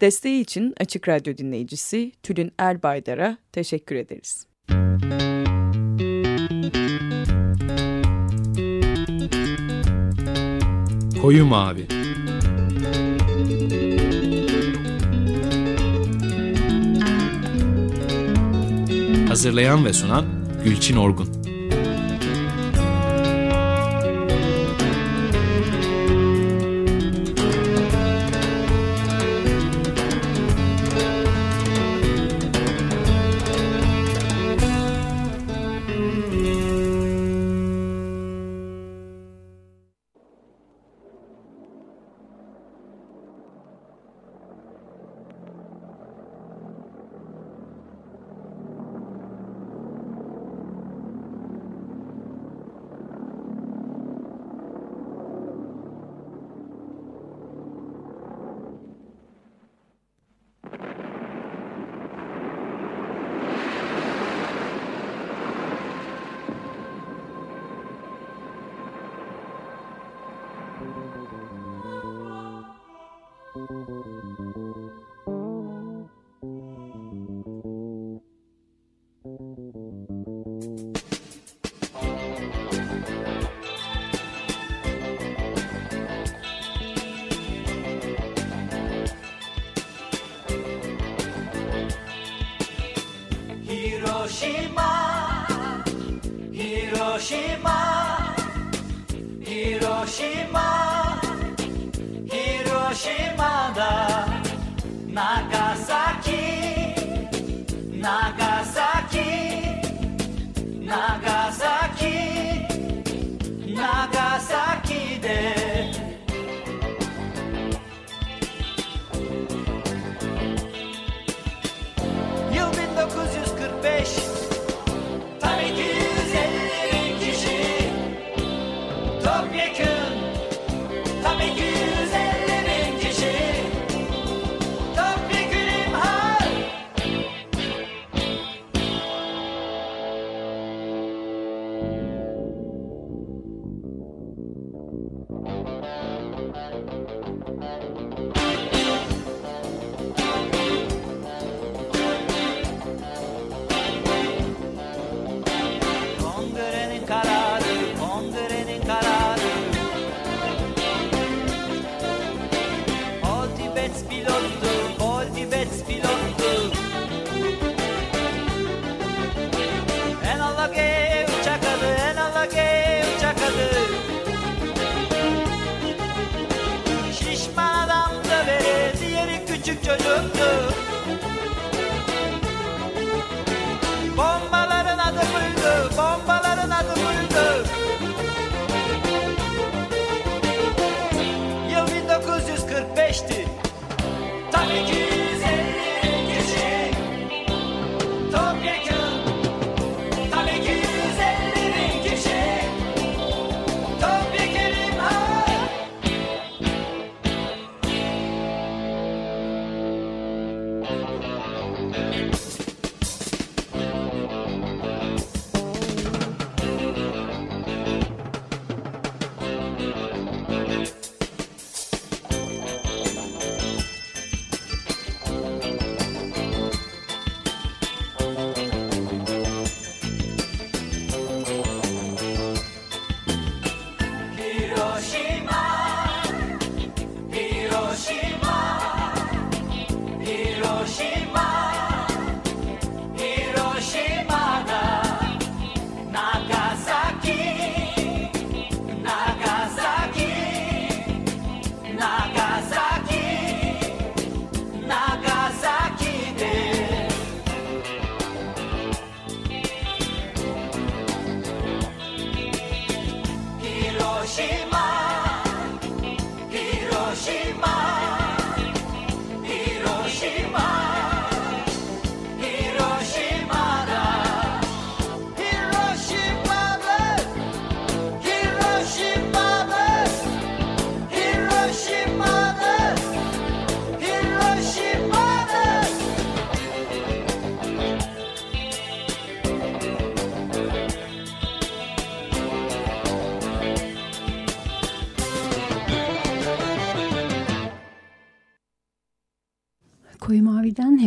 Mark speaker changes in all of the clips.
Speaker 1: Desteği için Açık Radyo dinleyicisi Tülin Erbaydar'a teşekkür ederiz.
Speaker 2: Koyu Mavi Hazırlayan ve sunan Gülçin Orgun
Speaker 3: aqui na cho nước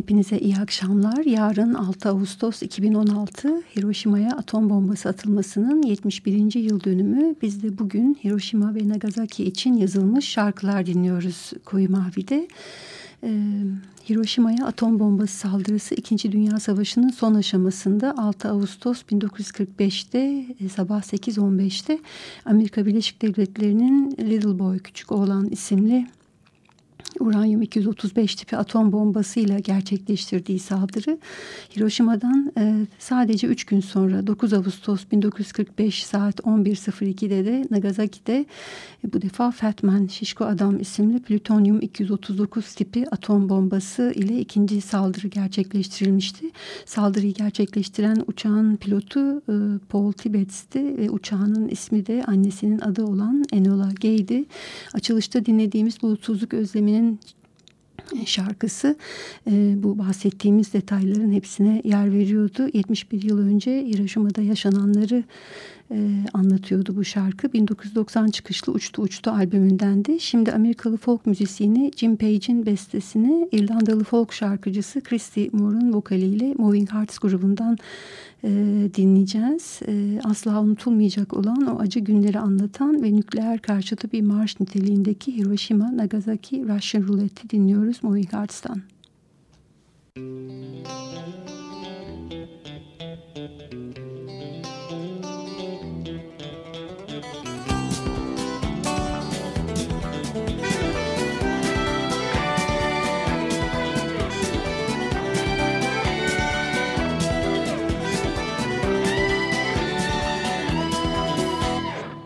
Speaker 3: hepinize iyi akşamlar. Yarın 6 Ağustos 2016 Hiroşima'ya atom bombası atılmasının 71. yıl dönümü. Biz de bugün Hiroşima ve Nagasaki için yazılmış şarkılar dinliyoruz Koyu Mavi'de. Ee, Hiroşima'ya atom bombası saldırısı 2. Dünya Savaşı'nın son aşamasında 6 Ağustos 1945'te e, sabah 8.15'te Amerika Birleşik Devletleri'nin Little Boy Küçük Oğlan isimli uranyum 235 tipi atom bombasıyla gerçekleştirdiği saldırı Hiroşima'dan e, sadece 3 gün sonra 9 Ağustos 1945 saat 11.02'de de Nagasaki'de e, bu defa Fatman Şişko Adam isimli plütonyum 239 tipi atom bombası ile ikinci saldırı gerçekleştirilmişti. Saldırıyı gerçekleştiren uçağın pilotu e, Paul Tibbets'ti ve uçağının ismi de annesinin adı olan Enola Gay'di. Açılışta dinlediğimiz bulutsuzluk özleminin Türkmen'in şarkısı e, bu bahsettiğimiz detayların hepsine yer veriyordu. 71 yıl önce Hiroşima'da yaşananları e, anlatıyordu bu şarkı. 1990 çıkışlı Uçtu Uçtu albümündendi. Şimdi Amerikalı folk müzisyeni Jim Page'in bestesini İrlandalı folk şarkıcısı Christy Moore'un vokaliyle Moving Hearts grubundan e, dinleyeceğiz. E, asla unutulmayacak olan o acı günleri anlatan ve nükleer karşıtı bir marş niteliğindeki Hiroshima, Nagasaki, Russian Roulette'i dinliyoruz Moving Hearts'tan. Müzik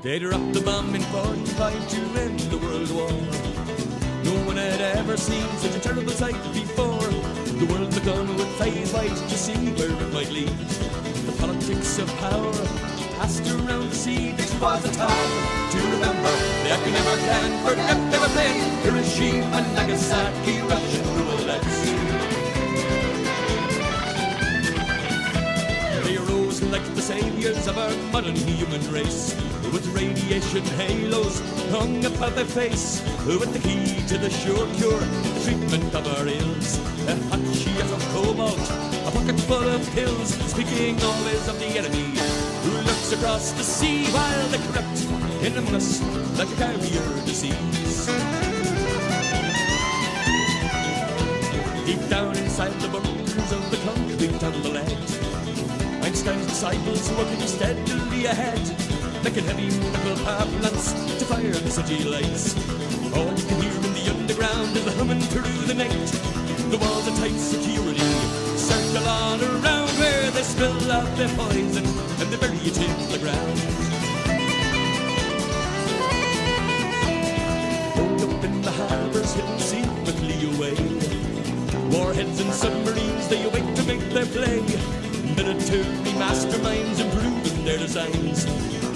Speaker 4: They dropped the bomb in 45 to end the world war. No one had ever seen such a terrible sight before. The world begun with phase white to see where it might lead. The politics of power passed around the sea. This was a time to remember. The never can forget were playing Hiroshima, Nagasaki, Russian roulette. Like the saviors of our modern human race with radiation halos hung above their face, with the key to the sure cure, the treatment of our ills. A hot sheet of cobalt, a pocket full of pills, speaking always of the enemy who looks across the sea while they corrupt us like a carrier disease. Deep down inside the bones of the concrete and the lead, Einstein's disciples working steadily ahead making heavy metal power plants to fire the city lights. All you can hear in the underground is the humming through the night. The walls of tight security circle all around where they spill out their poison and they bury it in the ground. Hold up in the harbors hidden secretly away. Warheads and submarines, they await to make their play. Military masterminds improving their designs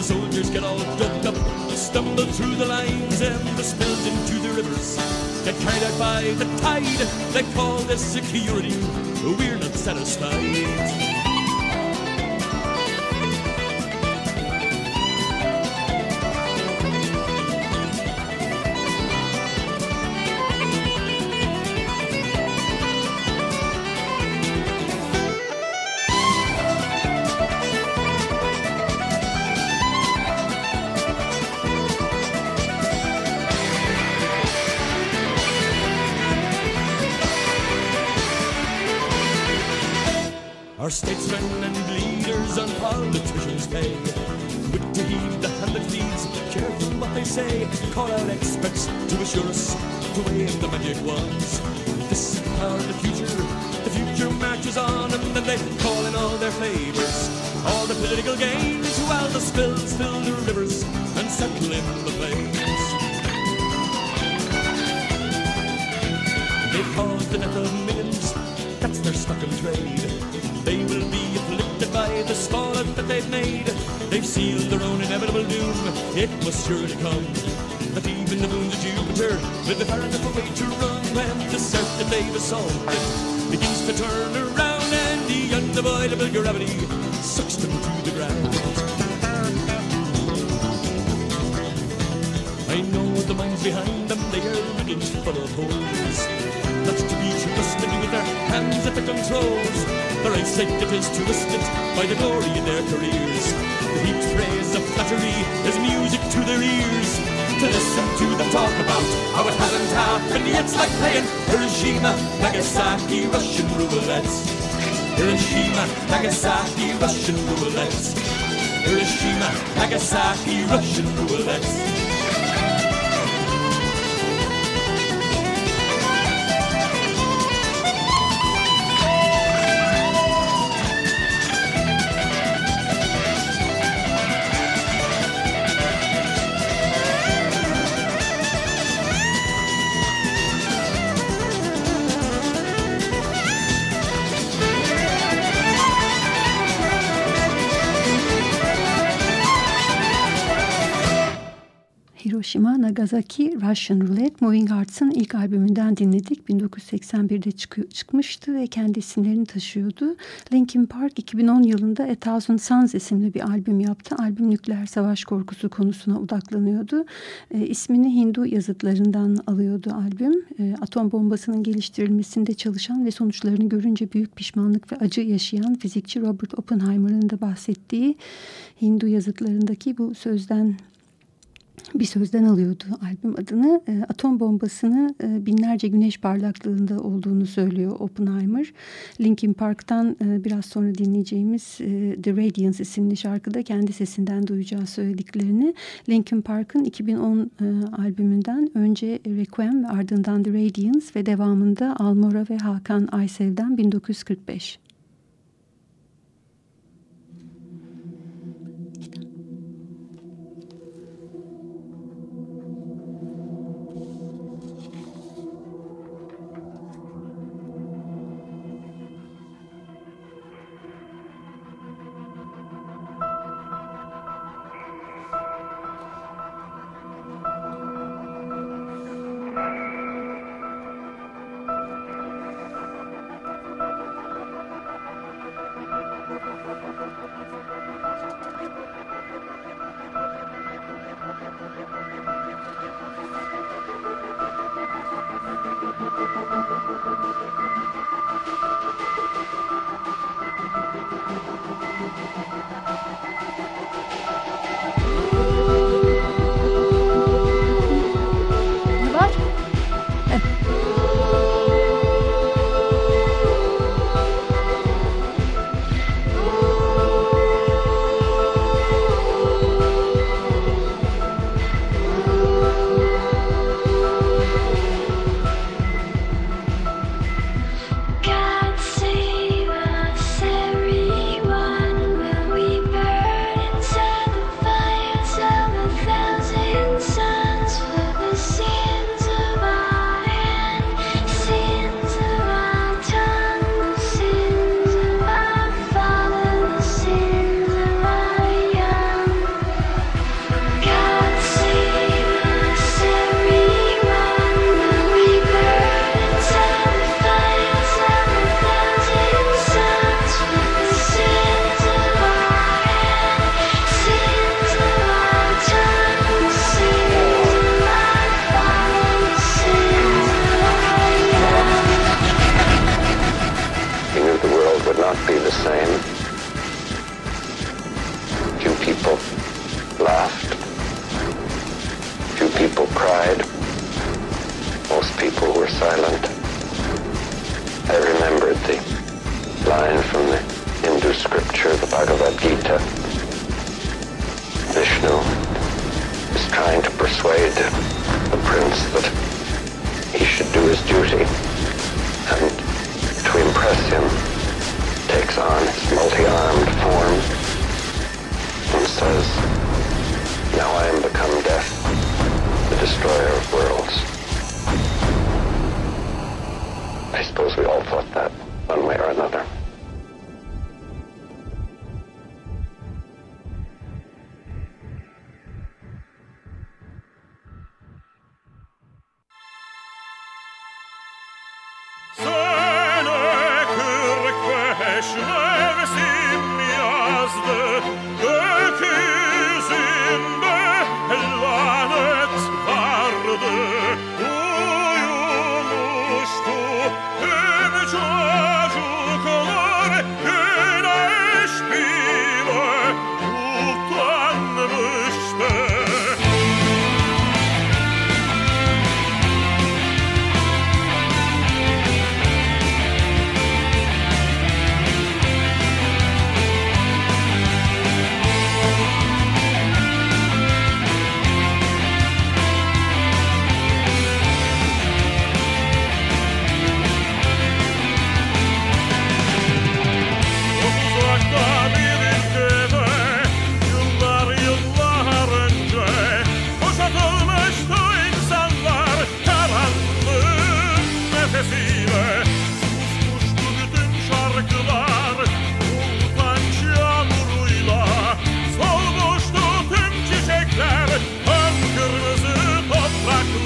Speaker 4: the soldiers get all doped up, stumble through the lines, and the spills into the rivers get carried out by the tide. They call this security. We're not satisfied. Statesmen and leaders and politicians pay. Quick to heed the hand that feeds, careful what they say. Call out experts to assure us to wave the magic wands. This the future. The future marches on, and then they call in all their favours. All the political gains, while the spills fill the rivers and settle in the plains. They cause the death of It must surely come. That even the moons of Jupiter will be far enough away to run when the surf that they've assaulted begins to turn around and the unavoidable gravity sucks them to the ground. I know the minds behind them, they are riddled full of holes. That's to be trusted with Their hands at the controls. Their eyesight it is twisted by the glory in their careers. Heaped praise of flattery is music to their ears. To listen to them talk about how it hasn't happened it's like playing Hiroshima, Nagasaki, Russian roulette. Hiroshima, Nagasaki, Russian roulette. Hiroshima, Nagasaki, Russian roulettes.
Speaker 3: Hiroshima, Nagasaki, Russian Roulette, Moving Hearts'ın ilk albümünden dinledik. 1981'de çık çıkmıştı ve kendi isimlerini taşıyordu. Linkin Park 2010 yılında A Thousand Suns isimli bir albüm yaptı. Albüm nükleer savaş korkusu konusuna odaklanıyordu. E, ismini Hindu yazıtlarından alıyordu albüm. E, atom bombasının geliştirilmesinde çalışan ve sonuçlarını görünce büyük pişmanlık ve acı yaşayan fizikçi Robert Oppenheimer'ın da bahsettiği Hindu yazıtlarındaki bu sözden bir sözden alıyordu albüm adını. E, atom bombasını e, binlerce güneş parlaklığında olduğunu söylüyor Oppenheimer. Linkin Park'tan e, biraz sonra dinleyeceğimiz e, The Radiance isimli şarkıda kendi sesinden duyacağı söylediklerini. Linkin Park'ın 2010 e, albümünden önce Requiem ve ardından The Radiance ve devamında Almora ve Hakan Aysev'den 1945.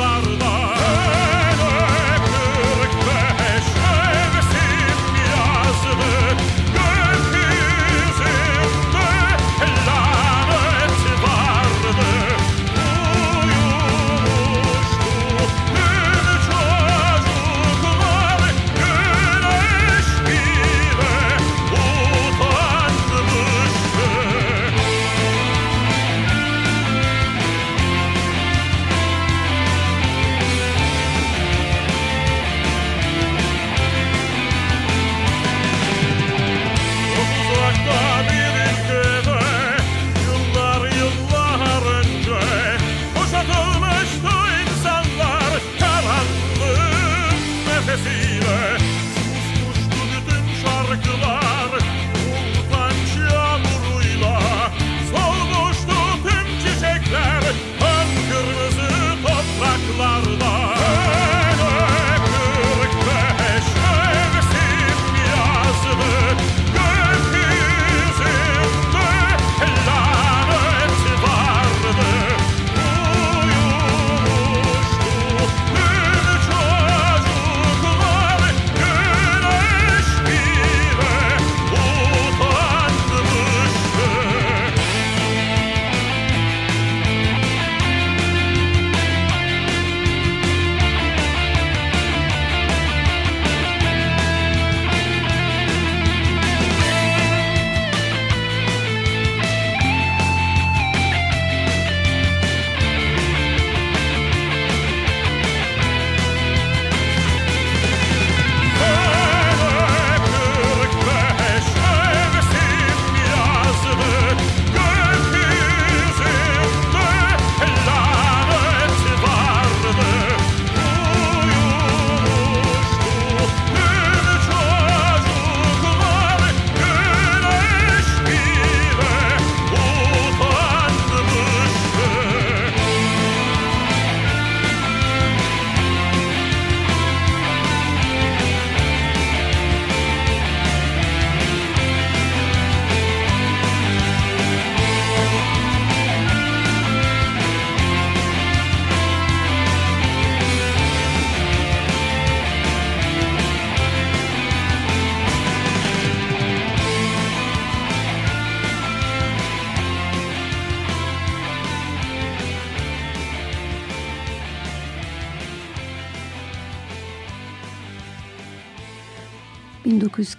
Speaker 5: guarda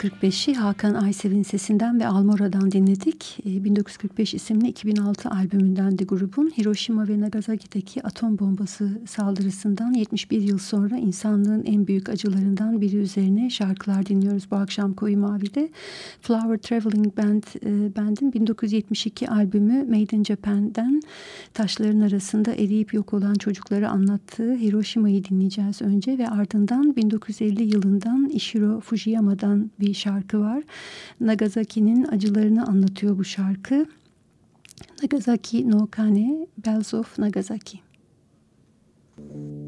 Speaker 5: 1945'i Hakan Aysev'in sesinden ve Almora'dan dinledik. 1945 ee, isimli 2006 albümünden de grubun Hiroşima ve Nagasaki'deki atom bombası saldırısından 71 yıl sonra insanlığın en büyük acılarından biri üzerine şarkılar dinliyoruz bu akşam Koyu Mavi'de. Flower Traveling Band e, bandin 1972 albümü Made in Japan'den taşların arasında eriyip yok olan çocukları anlattığı Hiroşima'yı dinleyeceğiz önce ve ardından 1950 yılından Ishiro Fujiyama'dan bir şarkı var. Nagasaki'nin acılarını anlatıyor bu şarkı. Nagasaki no Kane, Bells of Nagasaki.
Speaker 6: よ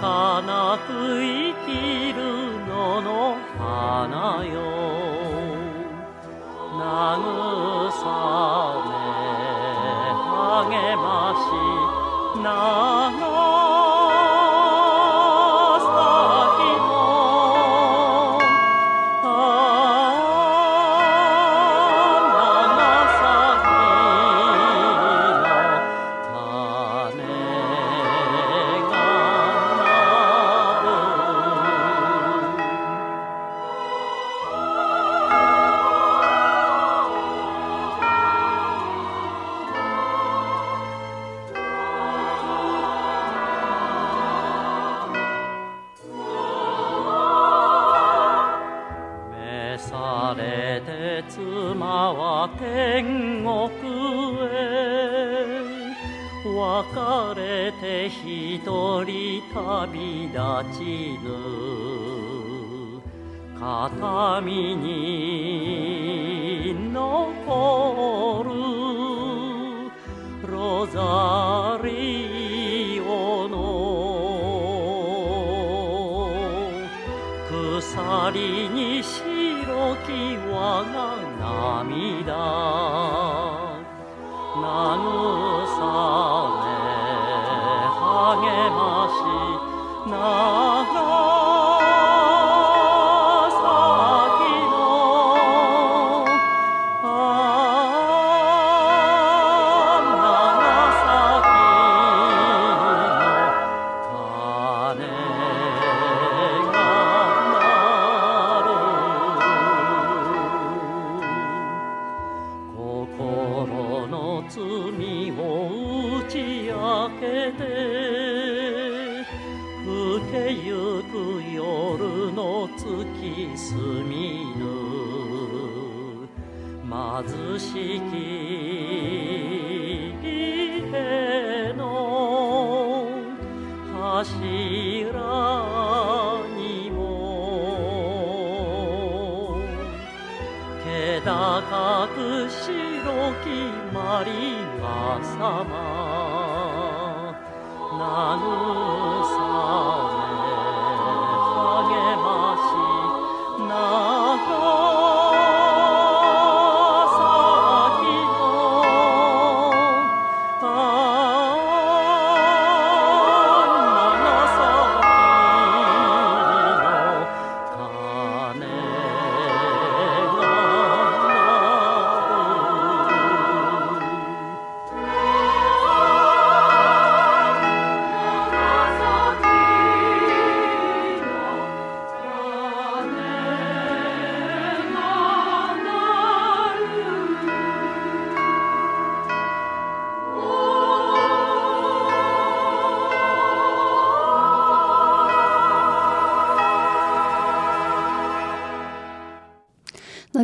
Speaker 6: 儚く生きるのの花よ。慰め励まし。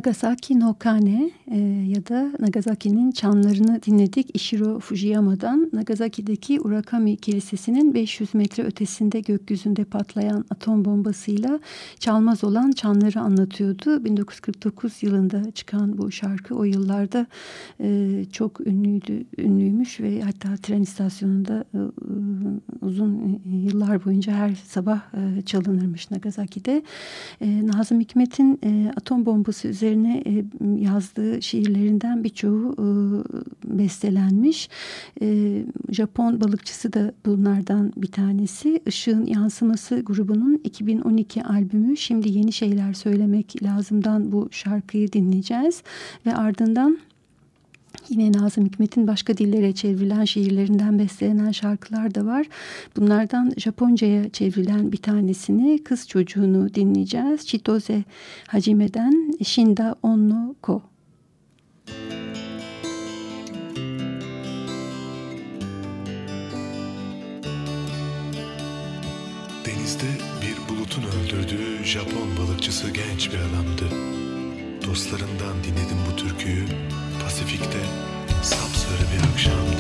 Speaker 3: Nagasaki no Kane e, ya da Nagasaki'nin çanlarını dinledik Ishiro Fujiyama'dan. Nagasaki'deki Urakami Kilisesi'nin 500 metre ötesinde gökyüzünde patlayan atom bombasıyla çalmaz olan çanları anlatıyordu. 1949 yılında çıkan bu şarkı o yıllarda e, çok ünlüydü, ünlüymüş ve hatta tren istasyonunda e, e, uzun yıllar boyunca her sabah e, çalınırmış Nagasaki'de. E, Nazım Hikmet'in e, atom bombası üzerine e, yazdığı şiirlerinden birçoğu e, bestelenmiş. E, Japon balıkçısı da bunlardan bir tanesi. Işığın Yansıması grubunun 2012 albümü Şimdi Yeni Şeyler Söylemek Lazım'dan bu şarkıyı dinleyeceğiz. Ve ardından Yine Nazım Hikmet'in başka dillere çevrilen şiirlerinden bestelenen şarkılar da var. Bunlardan Japonca'ya çevrilen bir tanesini kız çocuğunu dinleyeceğiz. Chitose Hajime'den Shinda Onno Ko.
Speaker 7: Denizde bir bulutun öldürdüğü Japon balıkçısı genç bir adamdı. Dostlarından dinledim bu türküyü Pasifik'te sapsarı bir
Speaker 8: akşam.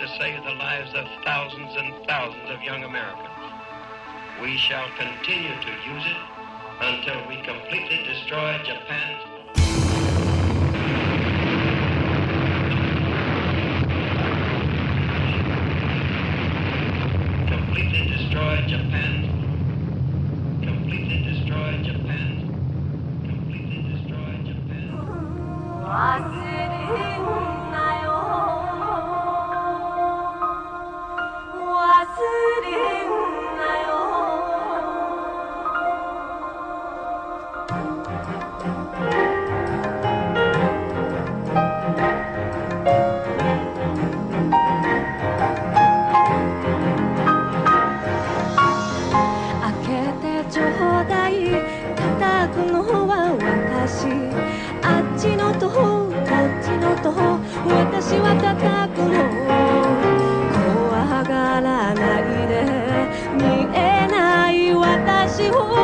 Speaker 8: to save the lives of thousands and thousands of young Americans. We shall continue to use it until we completely destroy Japan's 你哄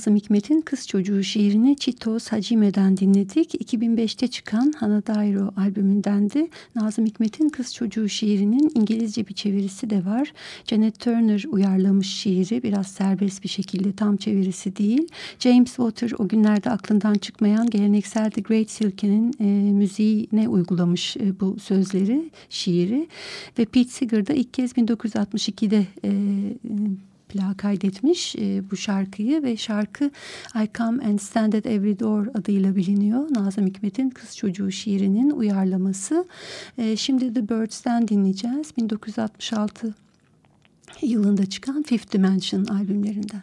Speaker 3: Nazım Hikmet'in Kız Çocuğu şiirini Chito Sajime'den dinledik. 2005'te çıkan Hanadairo albümündendi. Nazım Hikmet'in Kız Çocuğu şiirinin İngilizce bir çevirisi de var. Janet Turner uyarlamış şiiri biraz serbest bir şekilde tam çevirisi değil. James Water o günlerde aklından çıkmayan geleneksel The Great Silke'nin e, müziğine uygulamış e, bu sözleri, şiiri. Ve Pete Seeger da ilk kez 1962'de e, plağı kaydetmiş e, bu şarkıyı ve şarkı I Come and Stand at Every Door adıyla biliniyor. Nazım Hikmet'in Kız Çocuğu şiirinin uyarlaması. E, şimdi The Birds'ten dinleyeceğiz. 1966 yılında çıkan Fifth Dimension albümlerinden.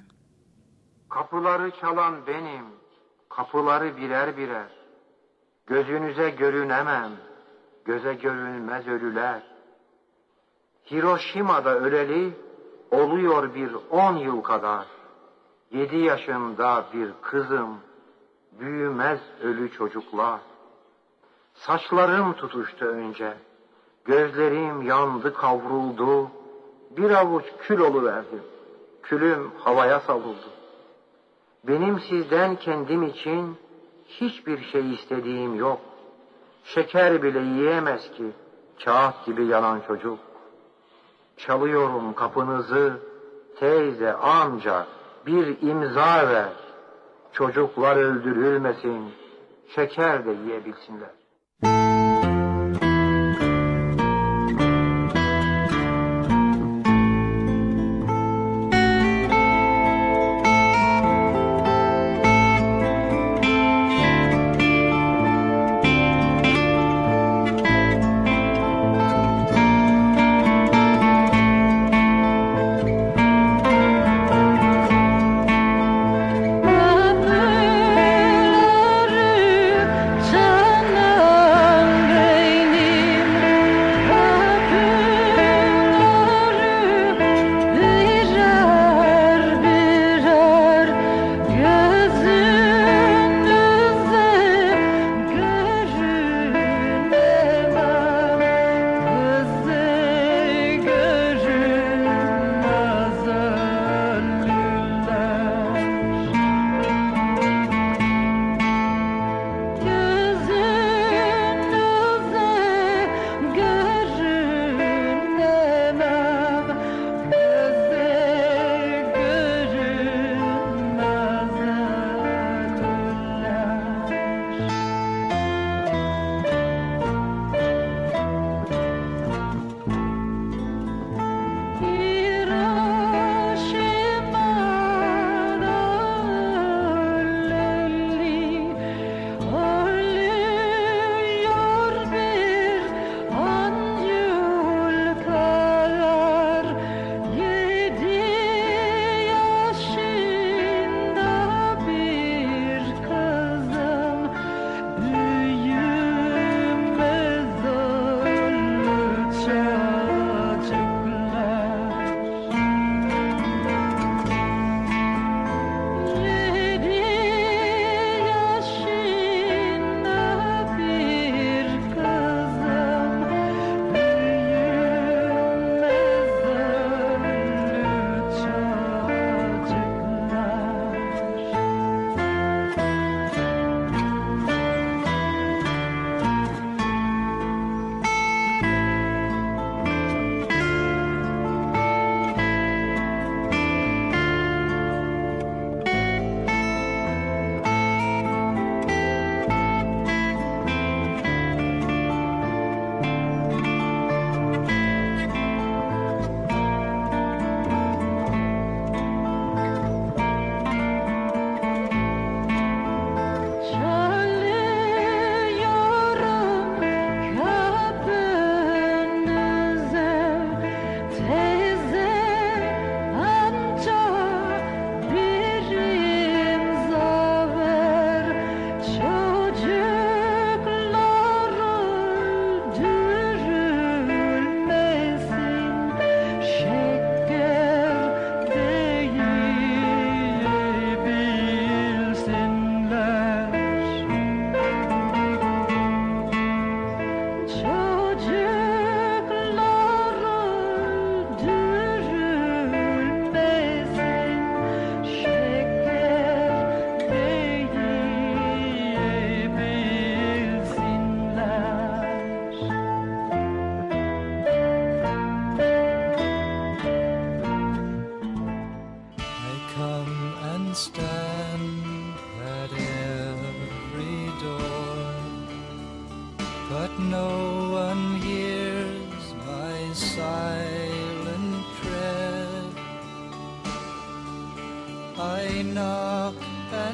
Speaker 9: Kapıları çalan benim, kapıları birer birer. Gözünüze görünemem, göze görünmez ölüler. Hiroşima'da öleli, oluyor bir on yıl kadar.
Speaker 10: Yedi yaşında bir kızım, büyümez ölü çocuklar. Saçlarım tutuştu önce, gözlerim yandı kavruldu, bir avuç kül oluverdim, külüm havaya savruldu. Benim sizden kendim için hiçbir şey istediğim yok. Şeker bile yiyemez ki kağıt gibi yanan çocuk. Çalıyorum kapınızı, teyze, amca bir imza ver. Çocuklar öldürülmesin, şeker de yiyebilsinler.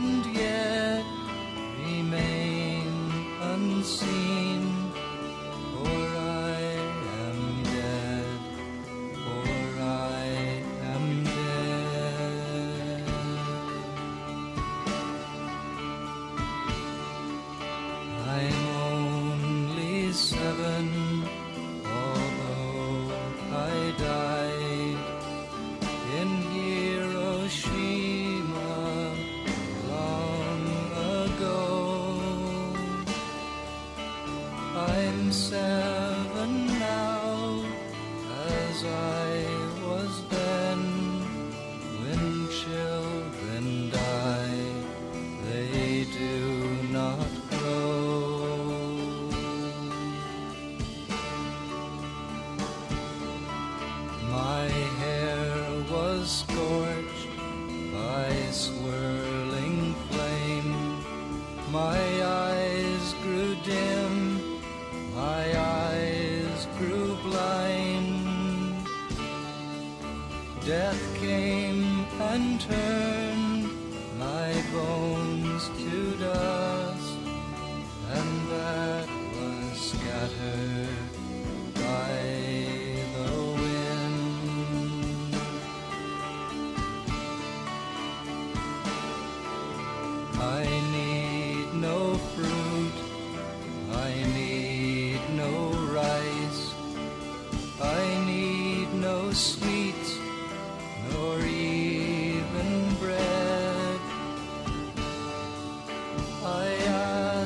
Speaker 11: İn Hiroshima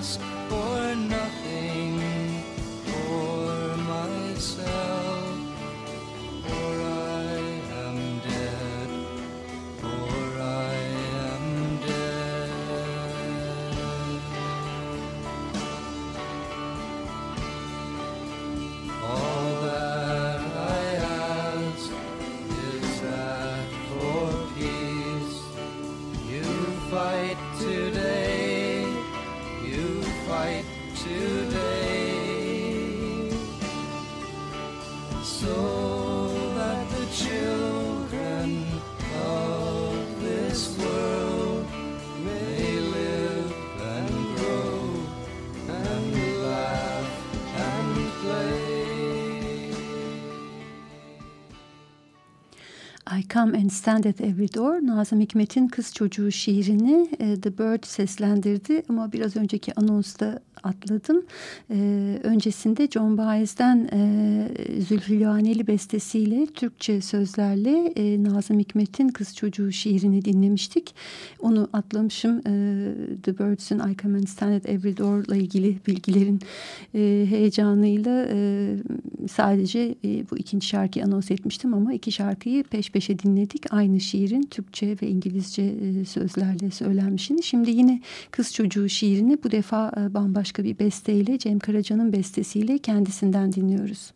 Speaker 3: Podcast. Come and Stand at Every Door Nazım Hikmet'in Kız Çocuğu şiirini e, The Bird seslendirdi. Ama biraz önceki anonsta atladım. E, öncesinde John Baez'den e, Zülfü Livaneli bestesiyle Türkçe sözlerle e, Nazım Hikmet'in Kız Çocuğu şiirini dinlemiştik. Onu atlamışım. E, The Birds'ün I Come and Stand at Every Door'la ilgili bilgilerin e, heyecanıyla e, sadece e, bu ikinci şarkıyı anons etmiştim ama iki şarkıyı peş peşe dinledik. Aynı şiirin Türkçe ve İngilizce e, sözlerle söylenmişini. Şimdi yine Kız Çocuğu şiirini bu defa e, bambaşka bir besteyle Cem Karaca'nın bestesiyle kendisinden dinliyoruz.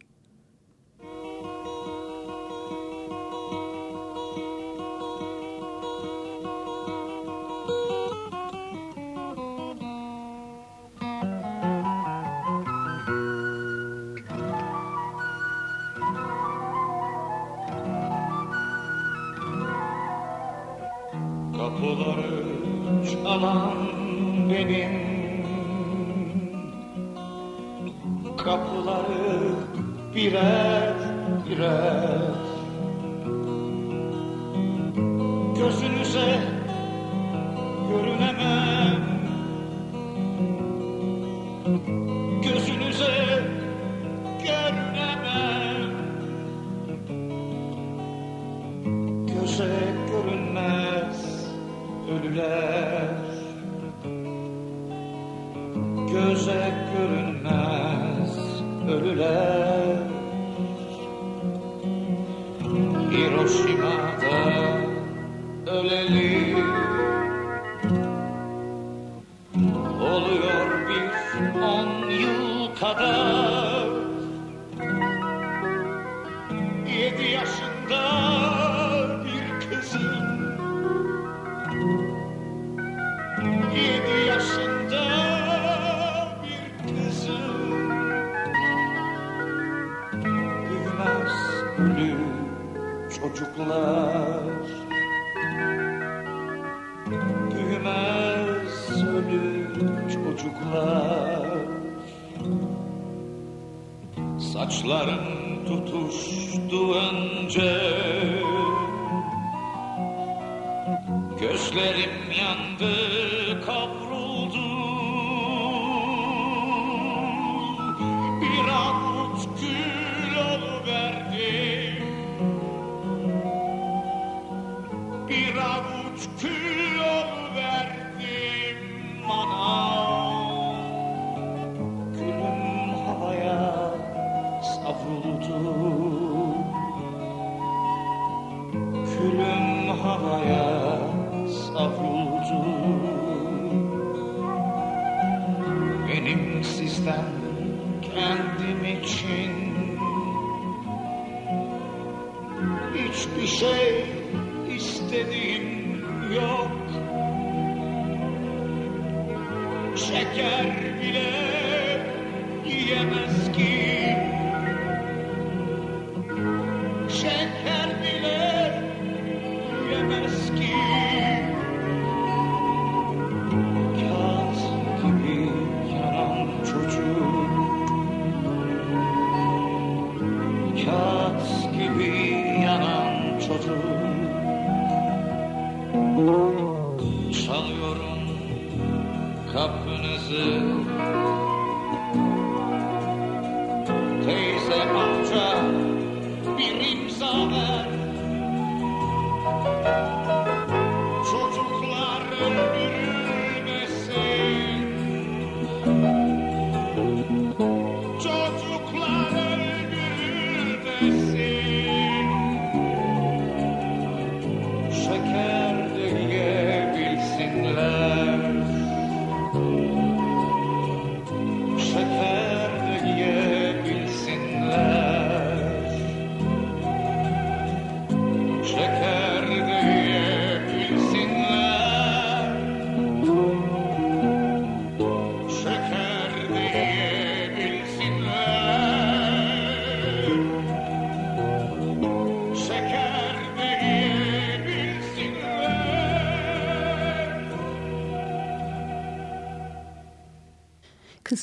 Speaker 12: Kapıları çalan benim Kapıları birer birer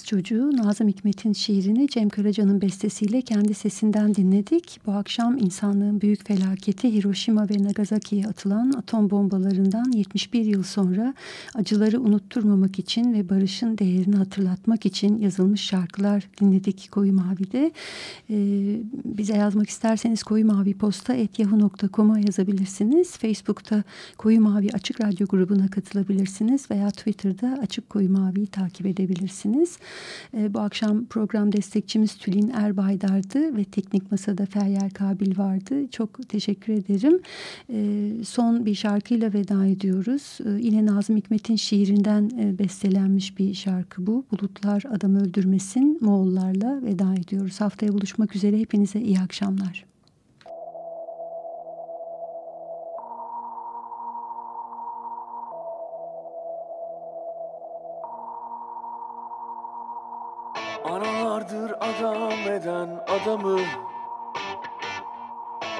Speaker 3: Çocuğu Nazım Hikmet'in şiirini Cem Karaca'nın bestesiyle kendi sesinden dinledik. Bu akşam insanlığın büyük felaketi Hiroşima ve Nagasaki'ye atılan atom bombalarından 71 yıl sonra acıları unutturmamak için ve barışın değerini hatırlatmak için yazılmış şarkılar dinledik Koyu Mavi'de. Ee, bize yazmak isterseniz koyu mavi posta yahoo.com'a yazabilirsiniz. Facebook'ta Koyu Mavi Açık Radyo grubuna katılabilirsiniz veya Twitter'da Açık Koyu Mavi'yi takip edebilirsiniz. Ee, bu akşam program destekçimiz Tülin Erbaydar'dı ve teknik masada Feryal Kabil vardı. Çok teşekkür ederim. Ee, son bir şarkıyla veda ediyoruz. Ee, yine Nazım Hikmet'in şiirinden e, bestelenmiş bir şarkı bu. Bulutlar adam öldürmesin Moğollarla veda ediyoruz. Haftaya buluşmak üzere hepinize iyi akşamlar.
Speaker 4: Adam eden adamı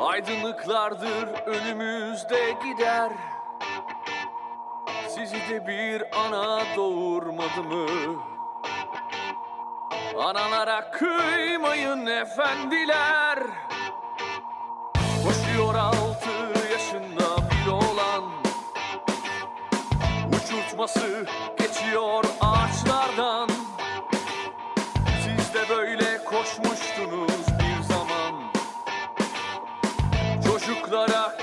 Speaker 4: Aydınlıklardır önümüzde gider. Sizi de bir ana doğurmadı mı? Analara kıymayın efendiler. Koşuyor altı yaşında bir oğlan. Uçurtması geçiyor ağaçlardan böyle koşmuştunuz bir zaman. Çocuklara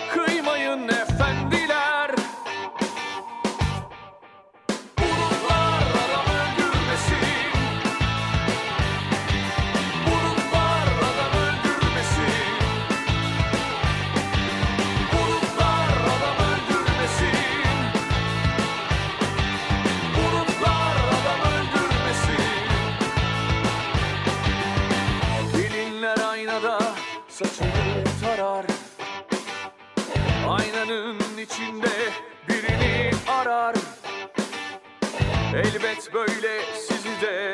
Speaker 4: arar. Elbet böyle sizi de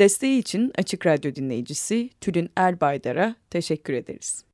Speaker 1: Desteği için Açık Radyo dinleyicisi Tülin Erbaydar'a teşekkür ederiz.